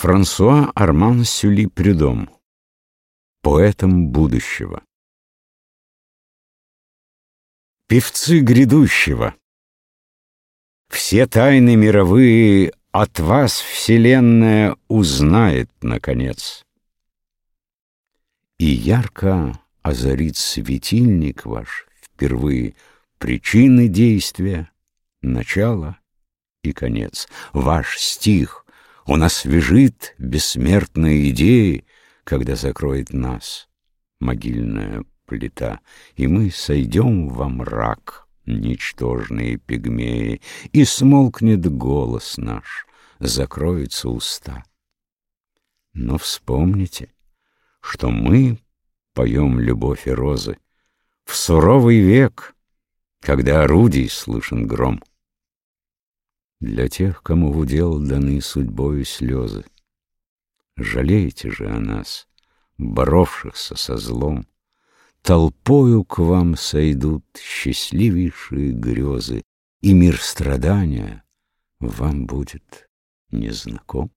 Франсуа Арман Сюли Прюдом Поэтом будущего Певцы грядущего Все тайны мировые От вас Вселенная узнает, наконец. И ярко озарит светильник ваш Впервые причины действия, начало и конец. Ваш стих — он освежит бессмертные идеи, Когда закроет нас могильная плита, И мы сойдем во мрак, ничтожные пигмеи, И смолкнет голос наш, закроются уста. Но вспомните, что мы поем любовь и розы В суровый век, когда орудий слышен гром. Для тех, кому в удел даны судьбою слезы. Жалейте же о нас, боровшихся со злом, Толпою к вам сойдут счастливейшие грезы, И мир страдания вам будет незнаком.